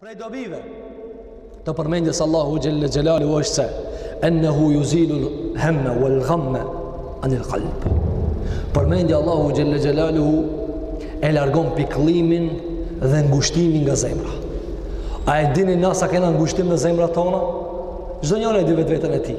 Prej dobive të përmendjes Allahut Xhelle Xhelaluhu është se ennehu juzilul hemme uel gamme anil kalb përmendja e Allahut Xhelle Xhelaluhu e largon pikllimin dhe ngushtimin nga zemra a e dini na sa kena ngushtim në zemrat tona çdonjëri e di vetveten e tij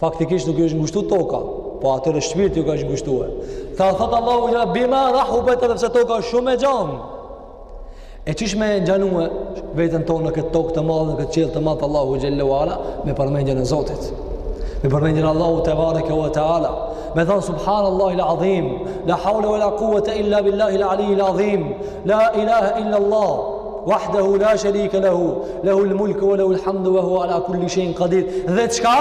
Faktikisht nuk ju është ngushtu toka, po atyre shpirti ju ka, është ngushtue. Ka thënë Allahu bima rahubet edhe pse toka është shumë e gjanë. E qysh me zgjanue veten tonë në këtë tokë të madhe, në këtë qiell të madh të Allahut xhelle ue ala, me përmendjen e Zotit. Me përmendjen e Allahut tebareke ue teala. Me thënë subhanallahil adhim, la haule wa la kuwwete illa billahil alijjil adhim, la ilaha illa Allah. Wahdahu la sharika lahu, lahu al-mulku wa lahu al-hamdu wa huwa ala kulli shay'in qadir. Dhe çka?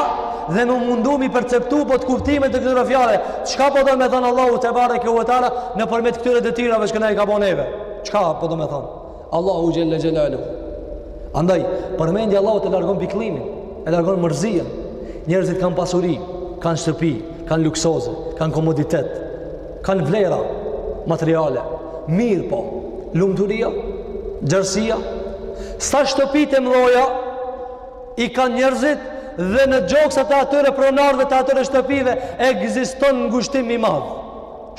Dhe m'u mundu m'i perceptu po kuptimet e këtyre fjalëve. Çka po do me thënë Allahu tebareke ve teala nëpërmjet këtyre detyrave që na i ka bo neve? Çka po do me thënë? Allahu xhelle xhelaluhu. Andaj, përmendja e Allahut e largon pikëllimin, e largon mërzinë. Njerëzit kanë pasuri, kanë shtëpi, kanë luksoze, kanë komoditet. Kanë vlera materiale, mirëpo lumturia, gjerësia, sa shtëpitë e mdhaja i kanë njerëzit dhe në gjoksat e atyre pronarëve të atyre shtëpive ekziston ngushtim i madh.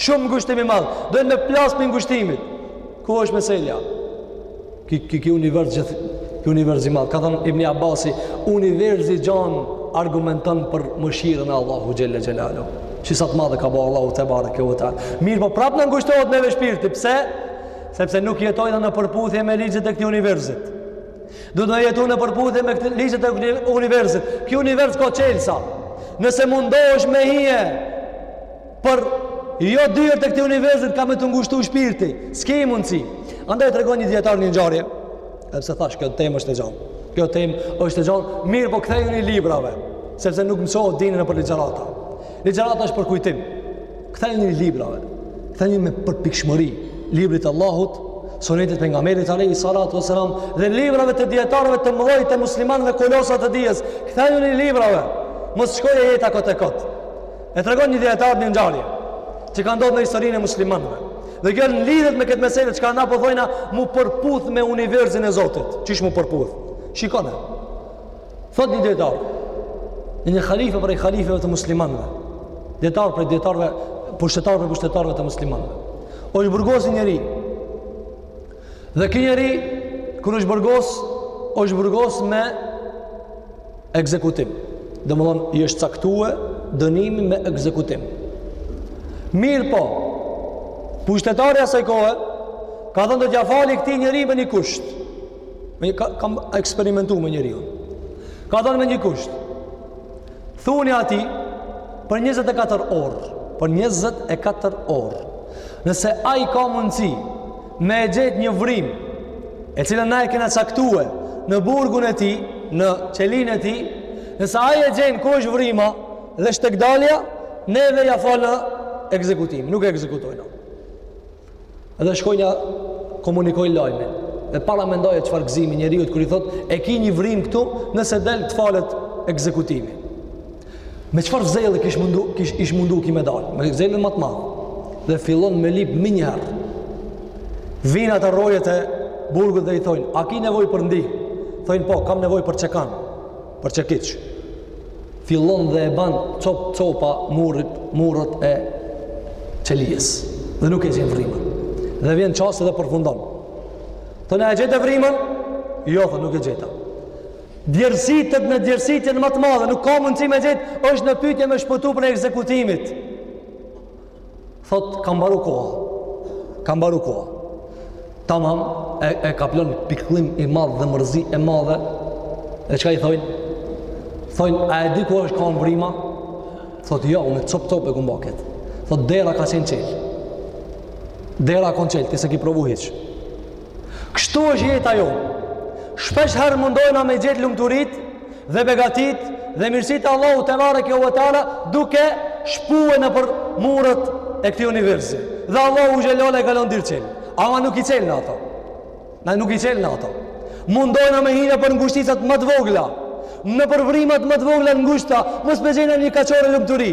Shumë ngushtim i madh, dojnë me plasë prej ngushtimit. Ku është meselja? Ki, ki, ki univers gjithë, ki univers i madh. Ka thënë Ibni Abasi, universi i gjanë argumenton për mëshirën e Allahut Xhelle Xhelaluhu. Që sa të madhe e ka bo Allahu tebareke ue teala. Mirëpo prapë na ngushtohet neve shpirti, pse? Sepse nuk jetojmë në përputhje me ligjet e këtij universit. Duhet jetu në përputhje me ligjet e universit. Ki univers ka çelsa. Nëse mundohesh me hije, Por jo dyert e këtij universit ka me t'u ngushtu shpirti. S'ke mundësi. Andaj tregon një dijetar një ngjarje. Edhe pse thash, kjo temë është e gjanë. Kjo temë është e gjanë. Mirëpo kthejuni librave. Sepse nuk mësohet dini nëpër ligjërata. Ligjërata është për kujtim. Kthejuni librave. Kthejuni me përpikshmëri. Librit të Allahut, sunetit të Pejgamberit alejhi salatu ue selam dhe librave të dijetarëve të mëdhaj të muslimanëve kolosa të dijes kthejuni librave mos shkojë jeta kot e kot E tregon një dijetar një ngjarje që ka ndodhur në historinë e muslimanëve. Dhe kjo lidhet me këtë mesele që na po thojna mu përputh me universin e Zotit. Qysh mu përputh? Shikoni. Thotë një dijetar. Një halife prej halifeve të muslimanëve. Dijetar prej dijetarëve, pushtetar prej pushtetarëve të muslimanëve. Osht burgos një njeri. Dhe ky njeri kur është burgos, është burgos me Ekzekutim. Dhe më thonë, i është caktue dënimi me ekzekutim. Mirëpo, pushtetari i asaj kohe, ka thonë do t'ja fali këtij njeri me një kusht. Me një, ka, kam eksperimentu me njeriun. Ka thonë me një kusht. Thuni atij, për 24 orë, për 24 orë, nëse ai ka mundësi, me e gjetë një vrimë e cilën na e kena caktue në burgun e tij në qelinë e tij nëse ai e gjen ku është vrima dhe shtegdalja neve ja falim ekzekutimin nuk e ekzekutojnë edhe shkojnë komunikojnë lajmin dhe paramendoje çfarë gzimi njeriut kur i thotë e ki një vrimë këtu nëse del të falet ekzekutimi Me çfarë zelli kish mundu, kish, ish mundu ky me dalë? Me zellin ma të madh. Dhe fillon me lyp menjëherë. Vinë ata rojet e burgut dhe i thojnë, a ki nevojë për ndihmë? Thojnë po, kam nevojë për çekan, për çekiç. Fillon dhe e ban copa-copa muret, muret e qelisë. Dhe nuk e gjen vrimën. Dhe vjen çasti dhe përfundon. Thojnë, a e gjete vrimën? Jo, thotë, nuk e gjeta. Djersitet në djersitjen ma të madhe, nuk ka mundësi me gjetë, është në pytje me shpëtu prej ekzekutimit. Thotë, ka mbaru koha. Ka mbaru koha. Tamam, e, e kaplon pikllim i madh dhe mërzi e madhe. E çka i thojnë? Thojnë, a e di ku është kanë vrima? Thotë, ja, jo, unë copë-copë e kum ba këtë. Thotë, dera ka qenë çelë. Dera ka qenë çelë, ti s'e ki provu hiç. Kështu është jeta jonë. Shpesh herë mundojna me gjetë lumturitë dhe begatitë dhe mirësitë e Allahut tebareke ve teala duke shpue nëpër muret e këtij universi. Dhe Allahu xhele ula e ka lon derën çelë. Ama nuk i çelim ato. Na nuk i çelim ato. Mundojna me hi nëpër ngushticat ma të vogla. Nëpër vrimat ma të vogla, ngushta, mos po gjejna një kaqore lumturi.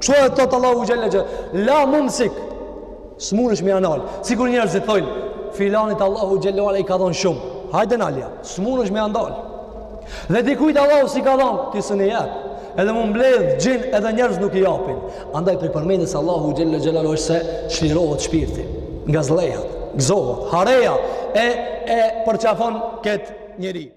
Kështu e thotë Allahu xhalla xhall. La mumsik. S'munesh me ndal. Sikur njerëzit thonë, filanit Allahu xhalla xhall i ka dhanë shumë. Hajde nalja. S'munesh me ndal. Dhe dikujt Allahu s'i ka dhënë, ti s'e jep. Edhe m'u mbledh xhin edhe njerëz nuk i japin. Andaj prej përmendjes së Allahut xhalla xhall është se çlirohet shpirti nga zullumet, gëzohet, hareja e përqafon kët njeri.